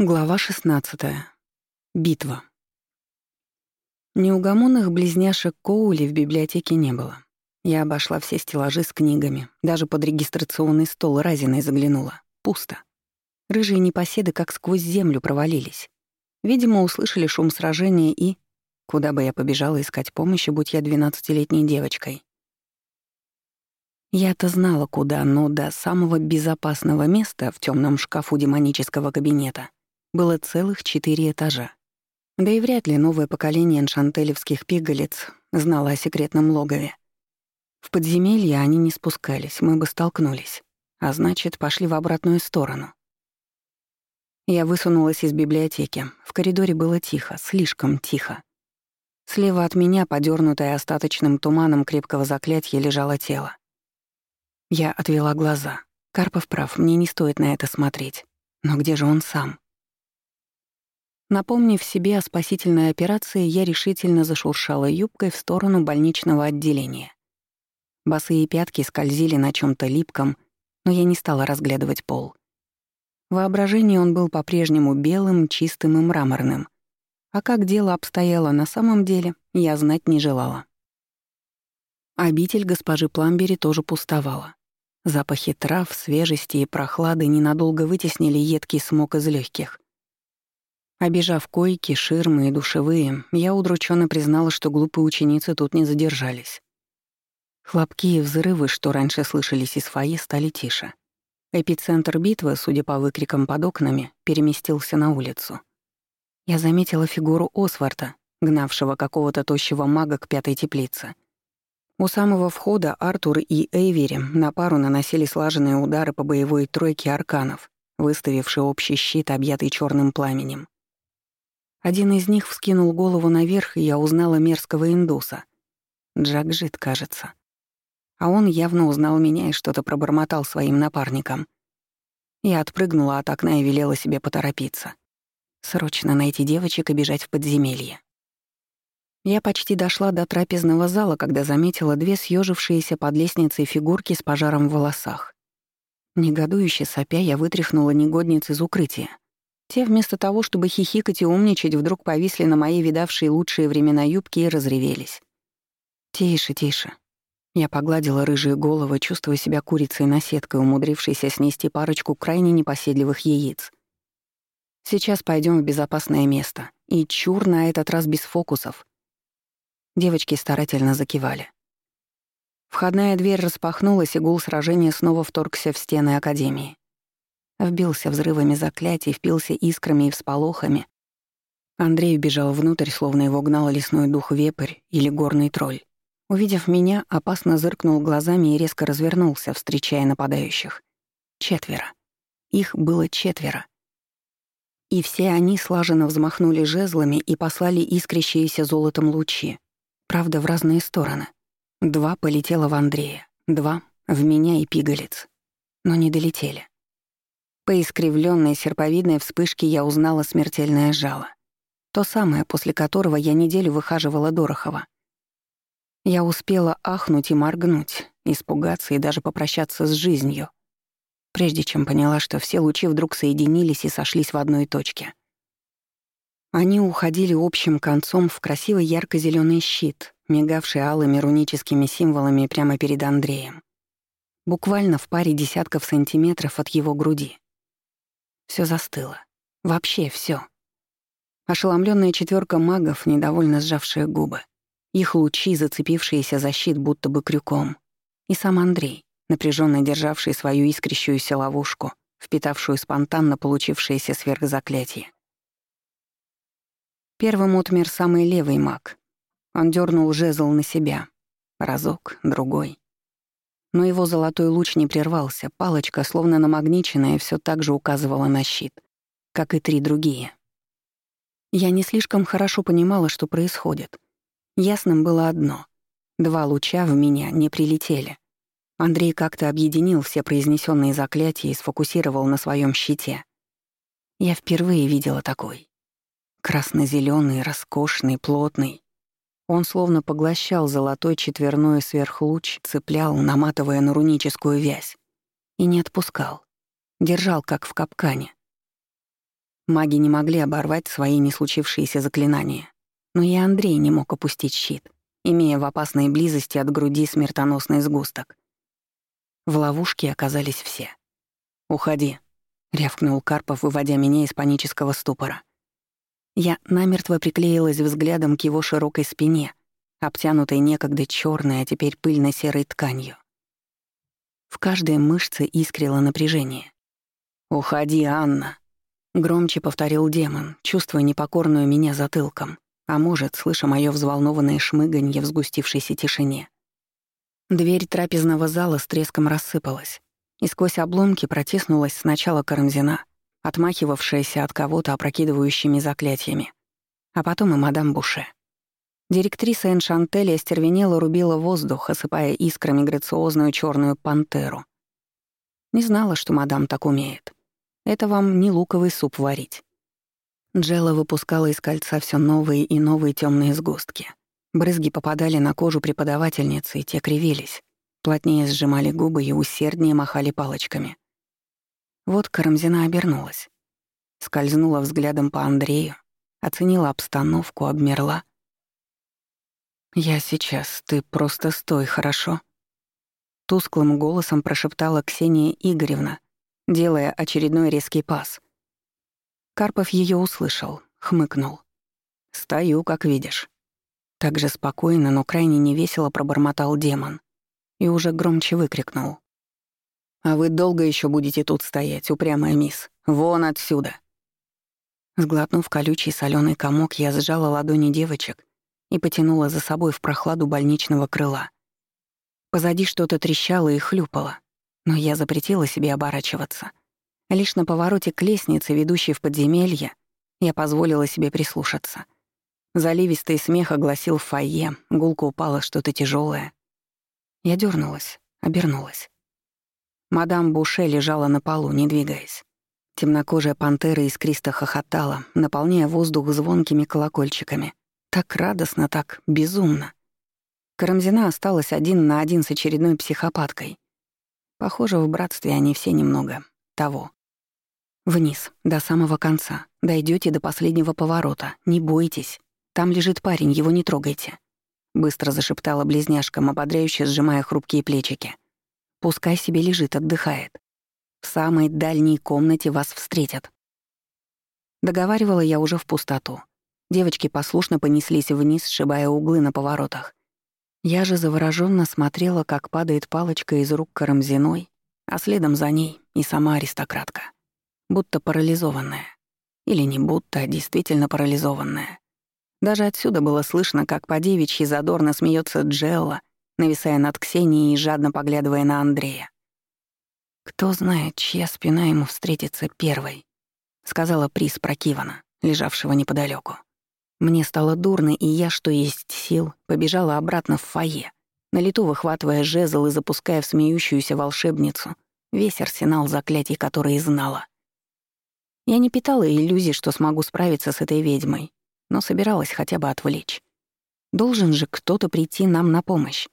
Глава 16. Битва. Неугомонных близняшек Коули в библиотеке не было. Я обошла все стеллажи с книгами, даже под регистрационный стол разиной заглянула. Пусто. Рыжие непоседы как сквозь землю провалились. Видимо, услышали шум сражения и... Куда бы я побежала искать помощи, будь я двенадцатилетней девочкой. Я-то знала, куда, но до самого безопасного места в темном шкафу демонического кабинета — было целых четыре этажа. Да и вряд ли новое поколение эншантелевских пигалец знало о секретном логове. В подземелье они не спускались, мы бы столкнулись. А значит, пошли в обратную сторону. Я высунулась из библиотеки. В коридоре было тихо, слишком тихо. Слева от меня, подернутое остаточным туманом крепкого заклятия, лежало тело. Я отвела глаза. Карпов прав, мне не стоит на это смотреть. Но где же он сам? Напомнив себе о спасительной операции, я решительно зашуршала юбкой в сторону больничного отделения. Босые пятки скользили на чем то липком, но я не стала разглядывать пол. В воображении он был по-прежнему белым, чистым и мраморным. А как дело обстояло на самом деле, я знать не желала. Обитель госпожи Пламбери тоже пустовала. Запахи трав, свежести и прохлады ненадолго вытеснили едкий смог из легких. Обежав койки, ширмы и душевые, я удрученно признала, что глупые ученицы тут не задержались. Хлопки и взрывы, что раньше слышались из фойе, стали тише. Эпицентр битвы, судя по выкрикам под окнами, переместился на улицу. Я заметила фигуру Осварта, гнавшего какого-то тощего мага к пятой теплице. У самого входа Артур и Эйвери на пару наносили слаженные удары по боевой тройке арканов, выставивший общий щит, объятый черным пламенем. Один из них вскинул голову наверх, и я узнала мерзкого индуса. Джакжит, кажется. А он явно узнал меня и что-то пробормотал своим напарникам. Я отпрыгнула от окна и велела себе поторопиться. Срочно найти девочек и бежать в подземелье. Я почти дошла до трапезного зала, когда заметила две съежившиеся под лестницей фигурки с пожаром в волосах. Негодующе сопя, я вытряхнула негодниц из укрытия — те вместо того, чтобы хихикать и умничать, вдруг повисли на моей видавшей лучшие времена юбки и разревелись. «Тише, тише». Я погладила рыжие головы, чувствуя себя курицей на сеткой, умудрившейся снести парочку крайне непоседливых яиц. «Сейчас пойдем в безопасное место. И чур на этот раз без фокусов». Девочки старательно закивали. Входная дверь распахнулась, и гул сражения снова вторгся в стены Академии. Вбился взрывами заклятий, впился искрами и всполохами. Андрей убежал внутрь, словно его гнал лесной дух вепрь или горный тролль. Увидев меня, опасно зыркнул глазами и резко развернулся, встречая нападающих. Четверо. Их было четверо. И все они слаженно взмахнули жезлами и послали искрящиеся золотом лучи. Правда, в разные стороны. Два полетело в Андрея, два — в меня и пигалец. Но не долетели. По искривленной серповидной вспышке я узнала смертельное жало. То самое, после которого я неделю выхаживала Дорохова. Я успела ахнуть и моргнуть, испугаться и даже попрощаться с жизнью, прежде чем поняла, что все лучи вдруг соединились и сошлись в одной точке. Они уходили общим концом в красивый ярко зеленый щит, мигавший алыми руническими символами прямо перед Андреем. Буквально в паре десятков сантиметров от его груди. Все застыло. Вообще все. Ошеломленная четверка магов, недовольно сжавшие губы. Их лучи, зацепившиеся за щит будто бы крюком. И сам Андрей, напряженно державший свою искрящуюся ловушку, впитавшую спонтанно получившееся сверхзаклятие. Первым отмер самый левый маг. Он дернул жезл на себя. Разок, другой. Но его золотой луч не прервался, палочка, словно намагниченная, все так же указывала на щит, как и три другие. Я не слишком хорошо понимала, что происходит. Ясным было одно — два луча в меня не прилетели. Андрей как-то объединил все произнесенные заклятия и сфокусировал на своем щите. Я впервые видела такой. красно зеленый роскошный, плотный, он словно поглощал золотой четверной сверхлуч, цеплял, наматывая на руническую вязь. И не отпускал. Держал, как в капкане. Маги не могли оборвать свои не случившиеся заклинания. Но и Андрей не мог опустить щит, имея в опасной близости от груди смертоносный сгусток. В ловушке оказались все. «Уходи», — рявкнул Карпов, выводя меня из панического ступора. Я намертво приклеилась взглядом к его широкой спине, обтянутой некогда черной, а теперь пыльно-серой тканью. В каждой мышце искрило напряжение. «Уходи, Анна!» Громче повторил демон, чувствуя непокорную меня затылком, а может, слыша моё взволнованное шмыганье в сгустившейся тишине. Дверь трапезного зала с треском рассыпалась, и сквозь обломки протиснулась сначала Карамзина, отмахивавшаяся от кого-то опрокидывающими заклятиями, а потом и мадам Буше. Директриса Эншантели остервенела рубила воздух, осыпая искрами грациозную черную пантеру. Не знала, что мадам так умеет. Это вам не луковый суп варить. Джелла выпускала из кольца все новые и новые темные сгустки. Брызги попадали на кожу преподавательницы, и те кривились. Плотнее сжимали губы и усерднее махали палочками. Вот Карамзина обернулась. Скользнула взглядом по Андрею, оценила обстановку, обмерла. «Я сейчас, ты просто стой, хорошо?» Тусклым голосом прошептала Ксения Игоревна, делая очередной резкий пас. Карпов ее услышал, хмыкнул. «Стою, как видишь». Так же спокойно, но крайне невесело пробормотал демон и уже громче выкрикнул. «А вы долго еще будете тут стоять, упрямая мисс? Вон отсюда!» Сглотнув колючий соленый комок, я сжала ладони девочек и потянула за собой в прохладу больничного крыла. Позади что-то трещало и хлюпало но я запретила себе оборачиваться. Лишь на повороте к лестнице, ведущей в подземелье, я позволила себе прислушаться. Заливистый смех огласил фойе, гулко упало что-то тяжелое. Я дернулась, обернулась. Мадам Буше лежала на полу, не двигаясь. Темнокожая пантера искристо хохотала, наполняя воздух звонкими колокольчиками. Так радостно, так безумно. Карамзина осталась один на один с очередной психопаткой. Похоже, в братстве они все немного того. Вниз, до самого конца. Дойдете до последнего поворота. Не бойтесь. Там лежит парень, его не трогайте. Быстро зашептала близняшкам, ободряюще сжимая хрупкие плечики. Пускай себе лежит, отдыхает. В самой дальней комнате вас встретят. Договаривала я уже в пустоту. Девочки послушно понеслись вниз, сшибая углы на поворотах. Я же завороженно смотрела, как падает палочка из рук Карамзиной, а следом за ней и сама аристократка. Будто парализованная. Или не будто, а действительно парализованная. Даже отсюда было слышно, как по девичьи задорно смеется Джелла, нависая над Ксенией и жадно поглядывая на Андрея. «Кто знает, чья спина ему встретится первой», — сказала Прис Прокивана, лежавшего неподалеку. Мне стало дурно, и я, что есть сил, побежала обратно в фойе, на лету выхватывая жезл и запуская в смеющуюся волшебницу весь арсенал заклятий, которые знала. Я не питала иллюзий, что смогу справиться с этой ведьмой, но собиралась хотя бы отвлечь. Должен же кто-то прийти нам на помощь.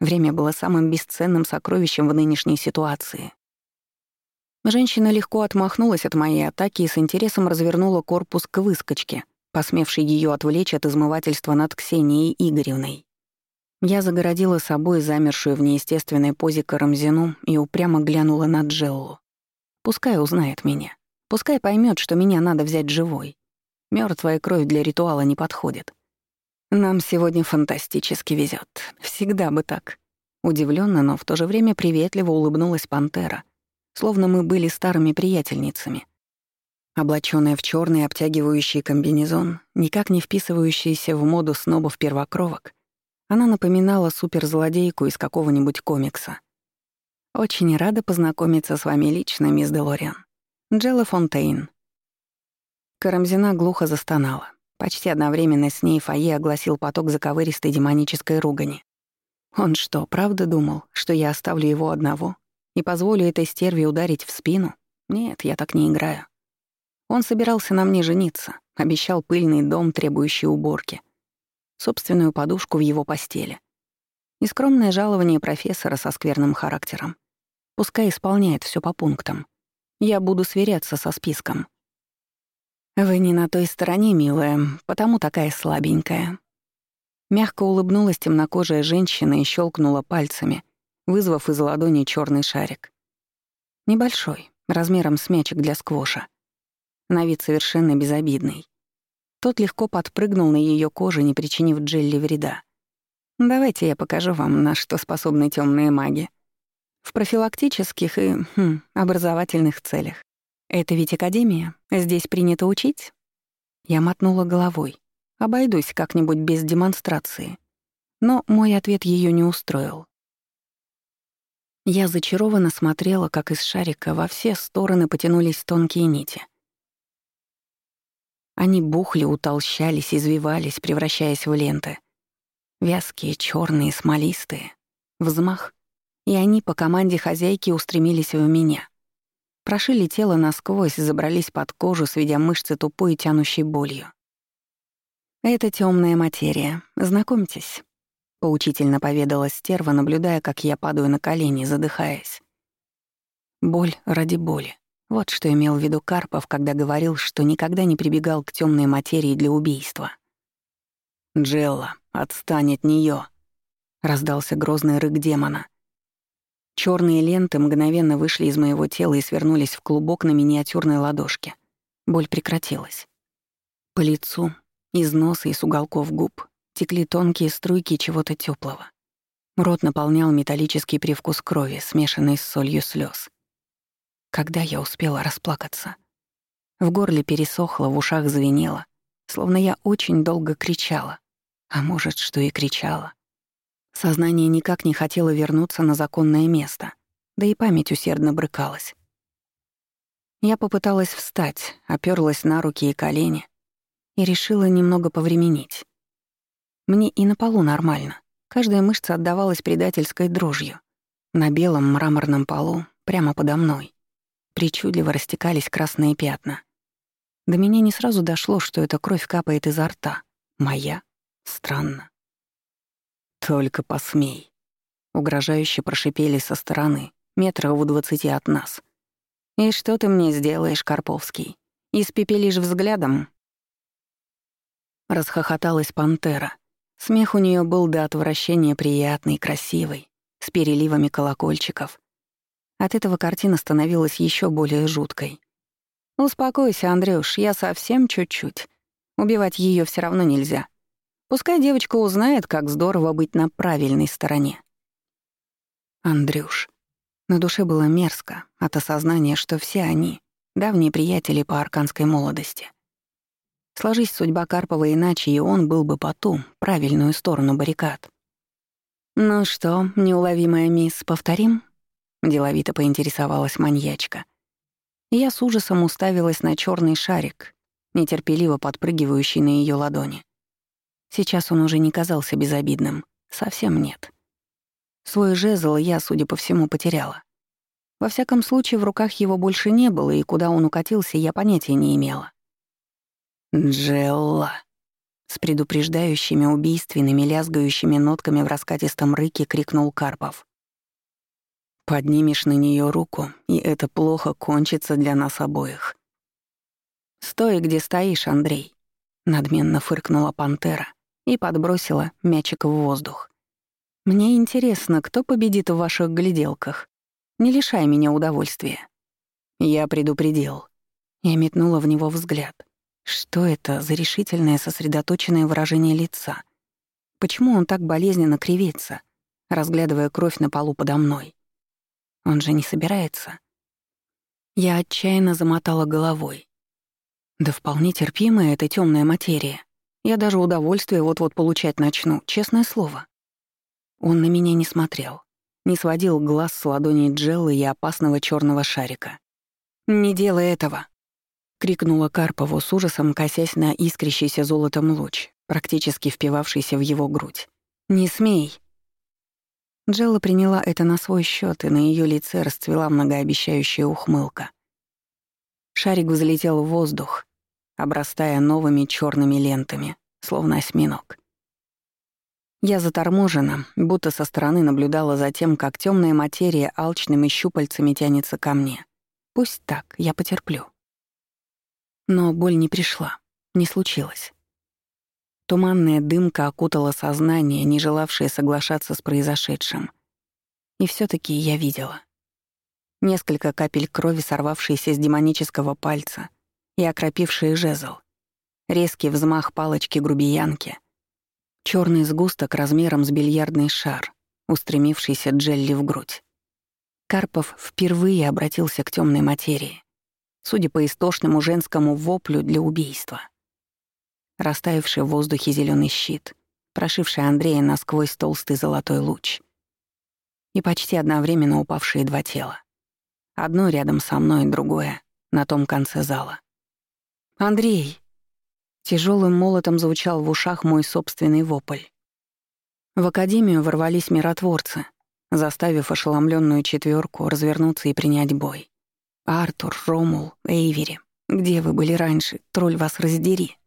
Время было самым бесценным сокровищем в нынешней ситуации. Женщина легко отмахнулась от моей атаки и с интересом развернула корпус к выскочке — посмевший ее отвлечь от измывательства над Ксенией Игоревной. Я загородила собой замершую в неестественной позе Карамзину и упрямо глянула на Джеллу. Пускай узнает меня. Пускай поймет, что меня надо взять живой. Мертвая кровь для ритуала не подходит. Нам сегодня фантастически везет. Всегда бы так. Удивленно, но в то же время приветливо улыбнулась пантера, словно мы были старыми приятельницами — Облачённая в черный обтягивающий комбинезон, никак не вписывающийся в моду снобов-первокровок, она напоминала суперзлодейку из какого-нибудь комикса. «Очень рада познакомиться с вами лично, мисс Делориан. Джелла Фонтейн». Карамзина глухо застонала. Почти одновременно с ней фойе огласил поток заковыристой демонической ругани. Он что, правда думал, что я оставлю его одного и позволю этой стерве ударить в спину? Нет, я так не играю. Он собирался на мне жениться, обещал пыльный дом, требующий уборки, собственную подушку в его постели и скромное жалование профессора со скверным характером. Пускай исполняет все по пунктам. Я буду сверяться со списком. «Вы не на той стороне, милая, потому такая слабенькая». Мягко улыбнулась темнокожая женщина и щелкнула пальцами, вызвав из ладони черный шарик. Небольшой, размером с мячик для сквоша. На вид совершенно безобидный. Тот легко подпрыгнул на ее коже, не причинив Джелли вреда. «Давайте я покажу вам, на что способны темные маги. В профилактических и хм, образовательных целях. Это ведь академия. Здесь принято учить?» Я мотнула головой. Обойдусь как-нибудь без демонстрации. Но мой ответ ее не устроил. Я зачарованно смотрела, как из шарика во все стороны потянулись тонкие нити. Они бухли, утолщались, извивались, превращаясь в ленты. Вязкие, черные, смолистые. Взмах. И они по команде хозяйки устремились в меня. Прошили тело насквозь, забрались под кожу, сведя мышцы тупой и тянущей болью. «Это темная материя. Знакомьтесь», — поучительно поведала стерва, наблюдая, как я падаю на колени, задыхаясь. Боль ради боли. Вот что имел в виду Карпов, когда говорил, что никогда не прибегал к темной материи для убийства. «Джелла, отстань от нее! раздался грозный рык демона. Черные ленты мгновенно вышли из моего тела и свернулись в клубок на миниатюрной ладошке. Боль прекратилась. По лицу, из носа и с уголков губ текли тонкие струйки чего-то теплого. Рот наполнял металлический привкус крови, смешанный с солью слез. Когда я успела расплакаться? В горле пересохло, в ушах звенело, словно я очень долго кричала. А может, что и кричала. Сознание никак не хотело вернуться на законное место, да и память усердно брыкалась. Я попыталась встать, оперлась на руки и колени, и решила немного повременить. Мне и на полу нормально. Каждая мышца отдавалась предательской дрожью. На белом мраморном полу, прямо подо мной, причудливо растекались красные пятна. До меня не сразу дошло, что эта кровь капает изо рта. Моя? Странно. «Только посмей», — угрожающе прошипели со стороны, метров в двадцати от нас. «И что ты мне сделаешь, Карповский? Испепелишь взглядом?» Расхохоталась пантера. Смех у нее был до отвращения приятный, красивый, с переливами колокольчиков. От этого картина становилась еще более жуткой. «Успокойся, Андрюш, я совсем чуть-чуть. Убивать ее все равно нельзя. Пускай девочка узнает, как здорово быть на правильной стороне». Андрюш. На душе было мерзко от осознания, что все они — давние приятели по арканской молодости. Сложись судьба Карпова иначе, и он был бы по ту, правильную сторону баррикад. «Ну что, неуловимая мисс, повторим?» — деловито поинтересовалась маньячка. Я с ужасом уставилась на черный шарик, нетерпеливо подпрыгивающий на ее ладони. Сейчас он уже не казался безобидным. Совсем нет. Свой жезл я, судя по всему, потеряла. Во всяком случае, в руках его больше не было, и куда он укатился, я понятия не имела. «Джелла!» С предупреждающими убийственными лязгающими нотками в раскатистом рыке крикнул Карпов. «Поднимешь на нее руку, и это плохо кончится для нас обоих». «Стой, где стоишь, Андрей!» Надменно фыркнула пантера и подбросила мячик в воздух. «Мне интересно, кто победит в ваших гляделках. Не лишай меня удовольствия». Я предупредил. Я метнула в него взгляд. Что это за решительное сосредоточенное выражение лица? Почему он так болезненно кривится, разглядывая кровь на полу подо мной? Он же не собирается. Я отчаянно замотала головой. Да вполне терпимая эта темная материя. Я даже удовольствие вот-вот получать начну, честное слово. Он на меня не смотрел, не сводил глаз с ладони Джеллы и опасного черного шарика. «Не делай этого!» — крикнула Карпову с ужасом, косясь на искрящийся золотом луч, практически впивавшийся в его грудь. «Не смей!» Джелла приняла это на свой счет, и на ее лице расцвела многообещающая ухмылка. Шарик взлетел в воздух, обрастая новыми черными лентами, словно осьминог. Я заторможена, будто со стороны наблюдала за тем, как темная материя алчными щупальцами тянется ко мне. Пусть так, я потерплю. Но боль не пришла, не случилось. Туманная дымка окутала сознание, не желавшее соглашаться с произошедшим. И все таки я видела. Несколько капель крови, сорвавшиеся с демонического пальца и окропившие жезл. Резкий взмах палочки грубиянки. черный сгусток размером с бильярдный шар, устремившийся Джелли в грудь. Карпов впервые обратился к темной материи, судя по истошному женскому воплю для убийства. Растаявший в воздухе зеленый щит, прошивший Андрея насквозь толстый золотой луч. И почти одновременно упавшие два тела. Одно рядом со мной, другое — на том конце зала. «Андрей!» Тяжелым молотом звучал в ушах мой собственный вопль. В академию ворвались миротворцы, заставив ошеломленную четверку развернуться и принять бой. «Артур, Ромул, Эйвери, где вы были раньше? Тролль вас раздери!»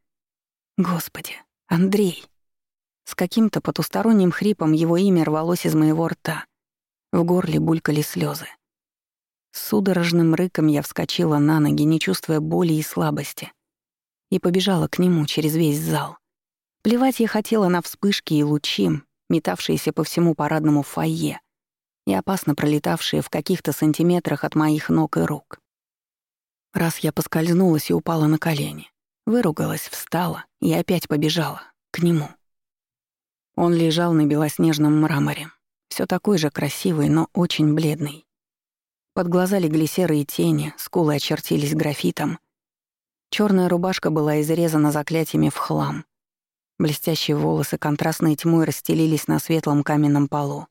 «Господи, Андрей!» С каким-то потусторонним хрипом его имя рвалось из моего рта. В горле булькали слезы. С судорожным рыком я вскочила на ноги, не чувствуя боли и слабости, и побежала к нему через весь зал. Плевать я хотела на вспышки и лучи, метавшиеся по всему парадному фойе и опасно пролетавшие в каких-то сантиметрах от моих ног и рук. Раз я поскользнулась и упала на колени, выругалась, встала и опять побежала к нему. Он лежал на белоснежном мраморе, все такой же красивый, но очень бледный. Под глаза легли серые тени, скулы очертились графитом. Черная рубашка была изрезана заклятиями в хлам. Блестящие волосы контрастной тьмой расстелились на светлом каменном полу.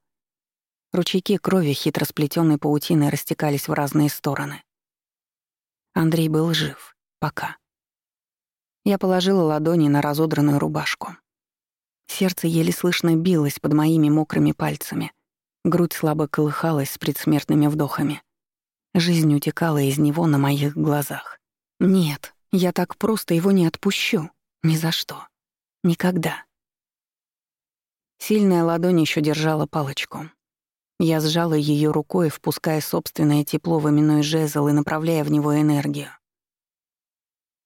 Ручейки крови хитро сплетенной паутиной растекались в разные стороны. Андрей был жив. Пока. Я положила ладони на разодранную рубашку. Сердце еле слышно билось под моими мокрыми пальцами. Грудь слабо колыхалась с предсмертными вдохами. Жизнь утекала из него на моих глазах. Нет, я так просто его не отпущу. Ни за что. Никогда. Сильная ладонь еще держала палочку. Я сжала ее рукой, впуская собственное тепло в именной жезл и направляя в него энергию.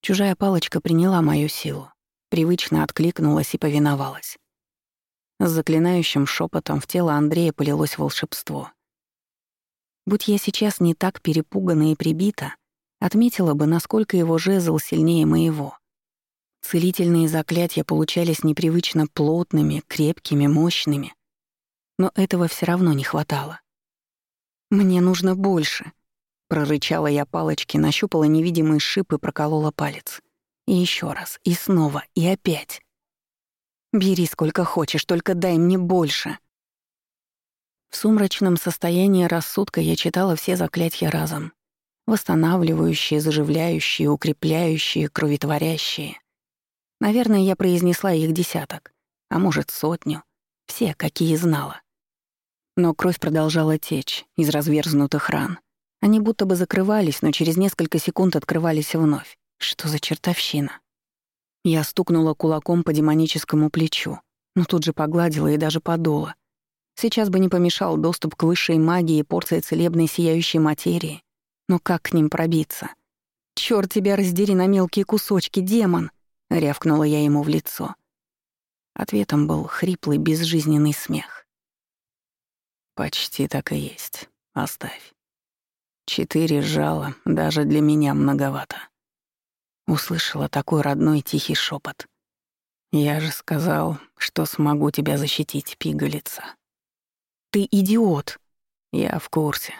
Чужая палочка приняла мою силу, привычно откликнулась и повиновалась. С заклинающим шепотом в тело Андрея полилось волшебство — Будь я сейчас не так перепугана и прибита, отметила бы, насколько его жезл сильнее моего. Целительные заклятия получались непривычно плотными, крепкими, мощными. Но этого все равно не хватало. «Мне нужно больше», — прорычала я палочки, нащупала невидимый шип и проколола палец. И еще раз, и снова, и опять. «Бери сколько хочешь, только дай мне больше», в сумрачном состоянии рассудка я читала все заклятия разом. Восстанавливающие, заживляющие, укрепляющие, кроветворящие. Наверное, я произнесла их десяток, а может, сотню. Все, какие знала. Но кровь продолжала течь из разверзнутых ран. Они будто бы закрывались, но через несколько секунд открывались вновь. Что за чертовщина? Я стукнула кулаком по демоническому плечу, но тут же погладила и даже подула, Сейчас бы не помешал доступ к высшей магии и порция целебной сияющей материи. Но как к ним пробиться? «Чёрт тебя раздери на мелкие кусочки, демон!» — рявкнула я ему в лицо. Ответом был хриплый, безжизненный смех. «Почти так и есть. Оставь. Четыре жала даже для меня многовато». Услышала такой родной тихий шепот. «Я же сказал, что смогу тебя защитить, пигалица». Ты идиот. Я в курсе.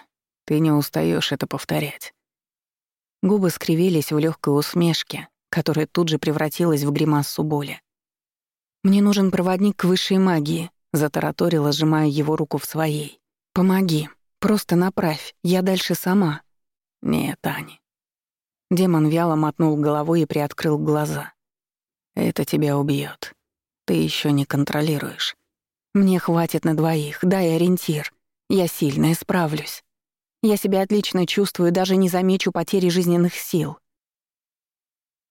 Ты не устаешь это повторять. Губы скривились в легкой усмешке, которая тут же превратилась в гримасу боли. «Мне нужен проводник к высшей магии», — затараторила, сжимая его руку в своей. «Помоги. Просто направь. Я дальше сама». «Нет, Ани». Демон вяло мотнул головой и приоткрыл глаза. «Это тебя убьет. Ты еще не контролируешь. Мне хватит на двоих, дай ориентир. Я сильная, справлюсь. Я себя отлично чувствую, даже не замечу потери жизненных сил.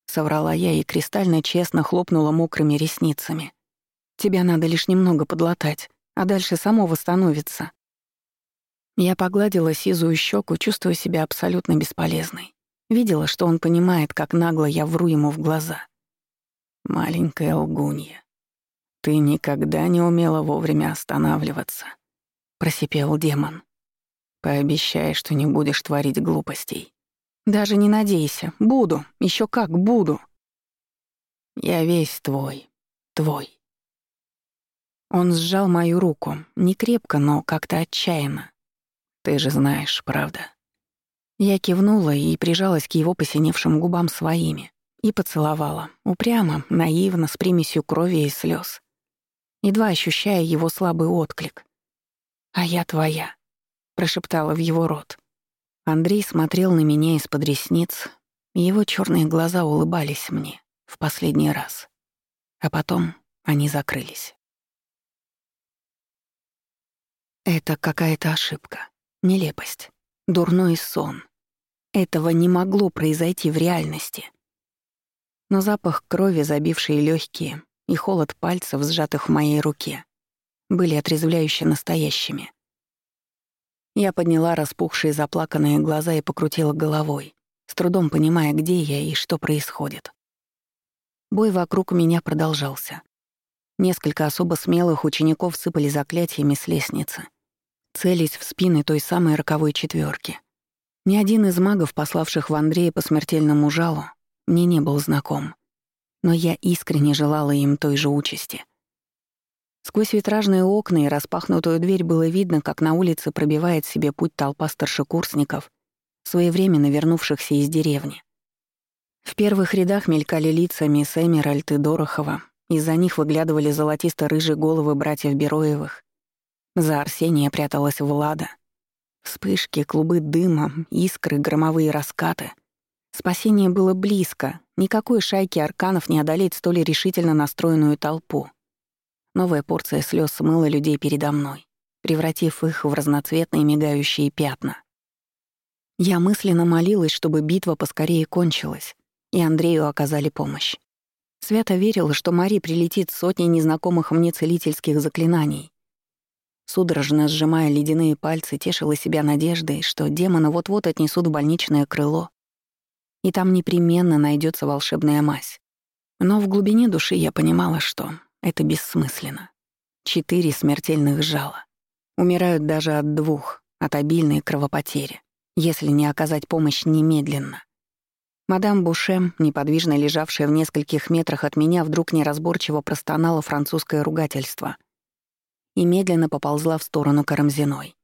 Соврала я и кристально честно хлопнула мокрыми ресницами. Тебя надо лишь немного подлатать, а дальше само восстановится. Я погладила сизую щеку, чувствуя себя абсолютно бесполезной. Видела, что он понимает, как нагло я вру ему в глаза. «Маленькая лгунья, ты никогда не умела вовремя останавливаться», — просипел демон. «Пообещай, что не будешь творить глупостей». «Даже не надейся. Буду. Еще как буду». «Я весь твой. Твой». Он сжал мою руку, не крепко, но как-то отчаянно. «Ты же знаешь, правда?» Я кивнула и прижалась к его посиневшим губам своими и поцеловала, упрямо, наивно, с примесью крови и слез, едва ощущая его слабый отклик. «А я твоя», — прошептала в его рот. Андрей смотрел на меня из-под ресниц, и его черные глаза улыбались мне в последний раз. А потом они закрылись. Это какая-то ошибка, нелепость, дурной сон. Этого не могло произойти в реальности. Но запах крови, забивший легкие, и холод пальцев, сжатых в моей руке, были отрезвляюще настоящими. Я подняла распухшие заплаканные глаза и покрутила головой, с трудом понимая, где я и что происходит. Бой вокруг меня продолжался. Несколько особо смелых учеников сыпали заклятиями с лестницы, целясь в спины той самой роковой четверки — ни один из магов, пославших в Андрея по смертельному жалу, мне не был знаком. Но я искренне желала им той же участи. Сквозь витражные окна и распахнутую дверь было видно, как на улице пробивает себе путь толпа старшекурсников, своевременно вернувшихся из деревни. В первых рядах мелькали лица мисс Эмеральд и Дорохова, из-за них выглядывали золотисто-рыжие головы братьев Бероевых. За Арсения пряталась Влада — Вспышки, клубы дыма, искры, громовые раскаты. Спасение было близко. Никакой шайки арканов не одолеть столь решительно настроенную толпу. Новая порция слез смыла людей передо мной, превратив их в разноцветные мигающие пятна. Я мысленно молилась, чтобы битва поскорее кончилась, и Андрею оказали помощь. Свято верила, что Мари прилетит сотней незнакомых мне целительских заклинаний, Судорожно сжимая ледяные пальцы, тешила себя надеждой, что демона вот-вот отнесут в больничное крыло, и там непременно найдется волшебная мазь. Но в глубине души я понимала, что это бессмысленно. Четыре смертельных жала. Умирают даже от двух, от обильной кровопотери, если не оказать помощь немедленно. Мадам Буше, неподвижно лежавшая в нескольких метрах от меня, вдруг неразборчиво простонала французское ругательство — и медленно поползла в сторону Карамзиной.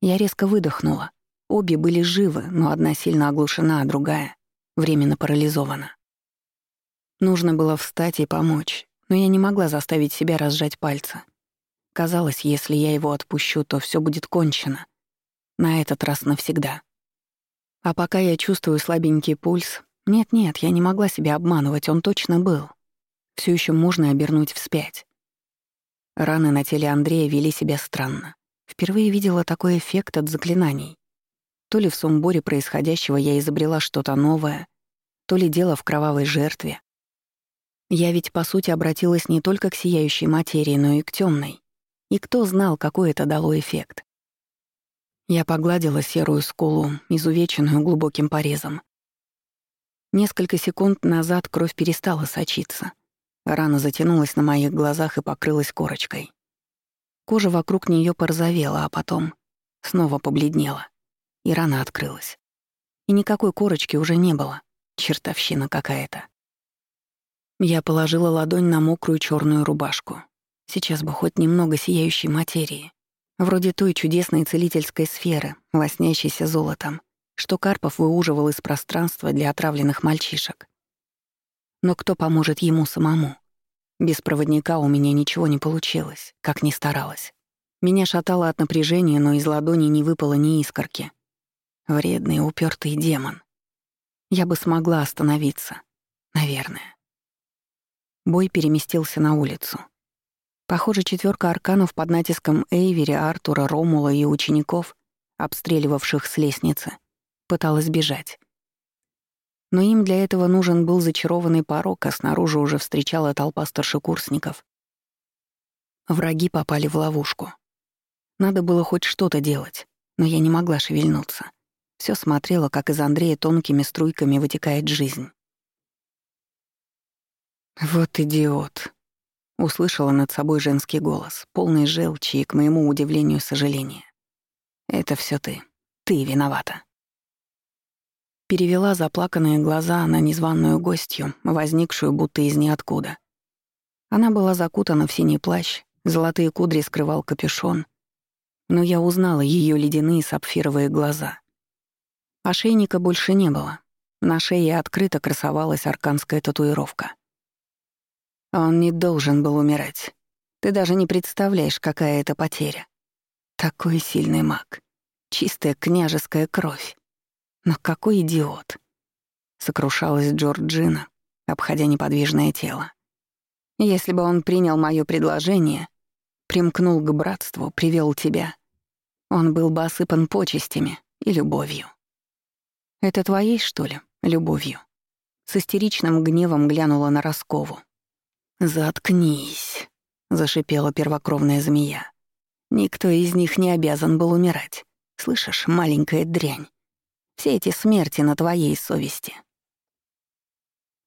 Я резко выдохнула. Обе были живы, но одна сильно оглушена, а другая временно парализована. Нужно было встать и помочь, но я не могла заставить себя разжать пальцы. Казалось, если я его отпущу, то все будет кончено. На этот раз навсегда. А пока я чувствую слабенький пульс, нет-нет, я не могла себя обманывать, он точно был. Все еще можно обернуть вспять. Раны на теле Андрея вели себя странно. Впервые видела такой эффект от заклинаний. То ли в сумбуре происходящего я изобрела что-то новое, то ли дело в кровавой жертве. Я ведь, по сути, обратилась не только к сияющей материи, но и к темной. И кто знал, какой это дало эффект? Я погладила серую скулу, изувеченную глубоким порезом. Несколько секунд назад кровь перестала сочиться. Рана затянулась на моих глазах и покрылась корочкой. Кожа вокруг нее порозовела, а потом снова побледнела, и рана открылась. И никакой корочки уже не было. Чертовщина какая-то. Я положила ладонь на мокрую черную рубашку. Сейчас бы хоть немного сияющей материи. Вроде той чудесной целительской сферы, лоснящейся золотом, что Карпов выуживал из пространства для отравленных мальчишек. Но кто поможет ему самому? Без проводника у меня ничего не получилось, как ни старалась. Меня шатало от напряжения, но из ладони не выпало ни искорки. Вредный, упертый демон. Я бы смогла остановиться. Наверное. Бой переместился на улицу. Похоже, четверка арканов под натиском Эйвери, Артура, Ромула и учеников, обстреливавших с лестницы, пыталась бежать. Но им для этого нужен был зачарованный порог, а снаружи уже встречала толпа старшекурсников. Враги попали в ловушку. Надо было хоть что-то делать, но я не могла шевельнуться. Все смотрела, как из Андрея тонкими струйками вытекает жизнь. «Вот идиот», — услышала над собой женский голос, полный желчи и, к моему удивлению, сожаления. «Это все ты. Ты виновата». Перевела заплаканные глаза на незваную гостью, возникшую будто из ниоткуда. Она была закутана в синий плащ, золотые кудри скрывал капюшон, но я узнала ее ледяные сапфировые глаза. Ошейника больше не было. На шее открыто красовалась арканская татуировка. Он не должен был умирать. Ты даже не представляешь, какая это потеря. Такой сильный маг. Чистая княжеская кровь. Но какой идиот. Сокрушалась Джорджина, обходя неподвижное тело. Если бы он принял моё предложение, примкнул к братству, привел тебя, он был бы осыпан почестями и любовью. Это твоей, что ли, любовью? С истеричным гневом глянула на Роскову. «Заткнись», — зашипела первокровная змея. «Никто из них не обязан был умирать. Слышишь, маленькая дрянь? Все эти смерти на твоей совести».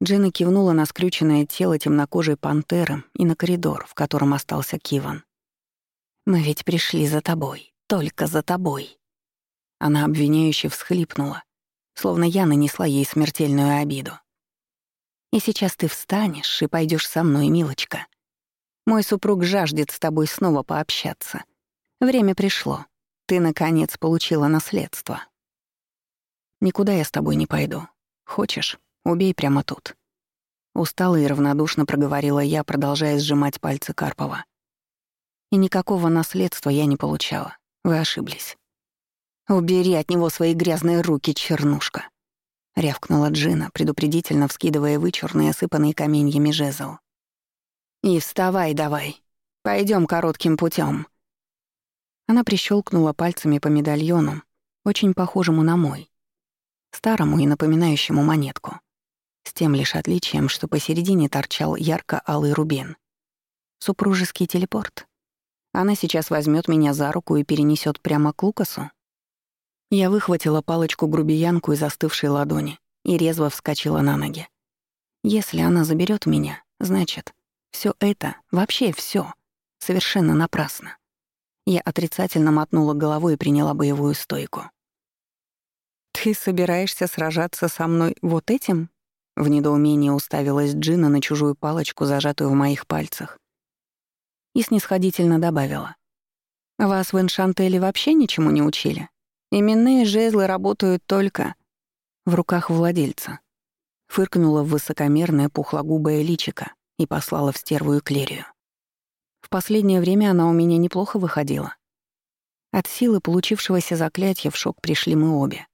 Джина кивнула на скрюченное тело темнокожей пантеры и на коридор, в котором остался Киван. «Мы ведь пришли за тобой, только за тобой». Она обвиняюще всхлипнула, словно я нанесла ей смертельную обиду. «И сейчас ты встанешь и пойдешь со мной, милочка. Мой супруг жаждет с тобой снова пообщаться. Время пришло. Ты, наконец, получила наследство». «Никуда я с тобой не пойду. Хочешь, Убей прямо тут». Устала и равнодушно проговорила я, продолжая сжимать пальцы Карпова. И никакого наследства я не получала. Вы ошиблись. «Убери от него свои грязные руки, чернушка!» — рявкнула Джина, предупредительно вскидывая вычурный, осыпанный каменьями жезл. «И вставай давай. Пойдем коротким путем. Она прищелкнула пальцами по медальону, очень похожему на мой, старому и напоминающему монетку с тем лишь отличием, что посередине торчал ярко-алый рубин. Супружеский телепорт. Она сейчас возьмет меня за руку и перенесет прямо к Лукасу. Я выхватила палочку-грубиянку из остывшей ладони и резво вскочила на ноги. Если она заберет меня, значит, все это, вообще все, совершенно напрасно. Я отрицательно мотнула головой и приняла боевую стойку. «Ты собираешься сражаться со мной вот этим?» В недоумении уставилась Джина на чужую палочку, зажатую в моих пальцах. И снисходительно добавила. «Вас в Эншантеле вообще ничему не учили? Именные жезлы работают только в руках владельца». Фыркнула в высокомерное пухлогубое личико и послала в стерву Клерию. В последнее время она у меня неплохо выходила. От силы получившегося заклятия в шок пришли мы обе.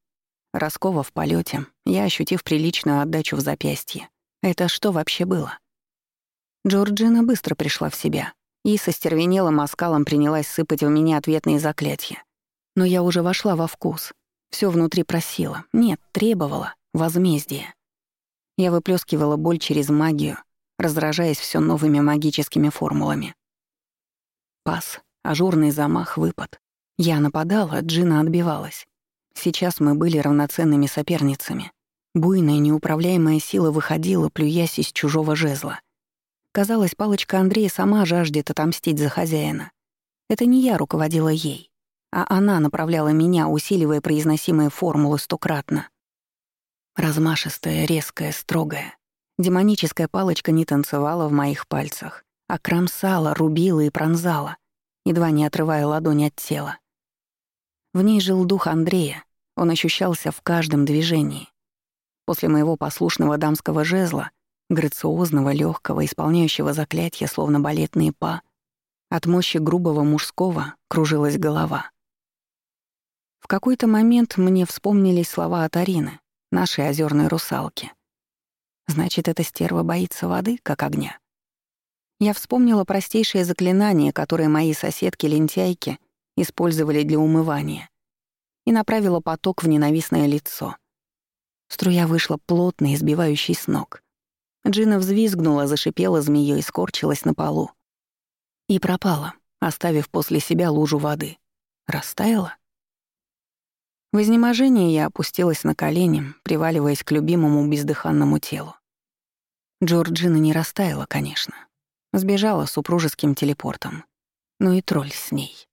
Роскова в полете, я ощутив приличную отдачу в запястье. Это что вообще было? Джорджина быстро пришла в себя и со стервенелым оскалом принялась сыпать в меня ответные заклятия. Но я уже вошла во вкус. Все внутри просила, нет, требовала, возмездия. Я выплескивала боль через магию, раздражаясь все новыми магическими формулами. Пас, ажурный замах, выпад. Я нападала, Джина отбивалась. Сейчас мы были равноценными соперницами. Буйная, неуправляемая сила выходила, плюясь из чужого жезла. Казалось, палочка Андрея сама жаждет отомстить за хозяина. Это не я руководила ей, а она направляла меня, усиливая произносимые формулы стократно. Размашистая, резкая, строгая. Демоническая палочка не танцевала в моих пальцах, а кромсала, рубила и пронзала, едва не отрывая ладонь от тела. В ней жил дух Андрея, он ощущался в каждом движении. После моего послушного дамского жезла, грациозного, легкого, исполняющего заклятия, словно балетные па, от мощи грубого мужского кружилась голова. В какой-то момент мне вспомнились слова от Арины, нашей озерной русалки. Значит, эта стерва боится воды, как огня. Я вспомнила простейшее заклинание, которое мои соседки-лентяйки использовали для умывания — и направила поток в ненавистное лицо. Струя вышла плотной, избивающей с ног. Джина взвизгнула, зашипела змеей и скорчилась на полу. И пропала, оставив после себя лужу воды. Растаяла? В изнеможении я опустилась на колени, приваливаясь к любимому бездыханному телу. Джорджина не растаяла, конечно. Сбежала супружеским телепортом. Ну и тролль с ней.